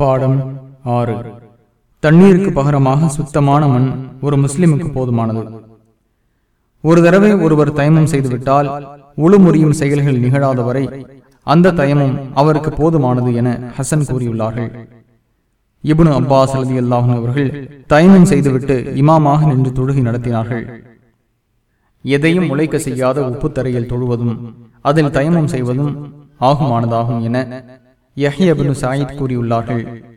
பாடம் ஆறு. தண்ணீருக்கு பகரமாக சுத்தமான மண் ஒரு முஸ்லிமுக்கு போதுமானது. ஒரு தடவை ஒருவர் தயமம் செய்துவிட்டால் உளுமுறியும் செயல்கள் நிகழாத வரை அந்த தயமும் அவருக்கு போதுமானது என ஹசன் கூறியுள்ளார்கள். இபுனு அப்பாஸ் அலதி அல்லாஹன் அவர்கள் தயமம் செய்துவிட்டு இமாமாக நின்று தொழுகை நடத்தினார்கள். எதையும் உழைக்க செய்யாத உப்புத்தரையில் தொழுவதும் அதில் தயமம் செய்வதும் ஆகுமானதாகும் என யஹ்யபின் சாயித் கூறியுள்ளார்கள்.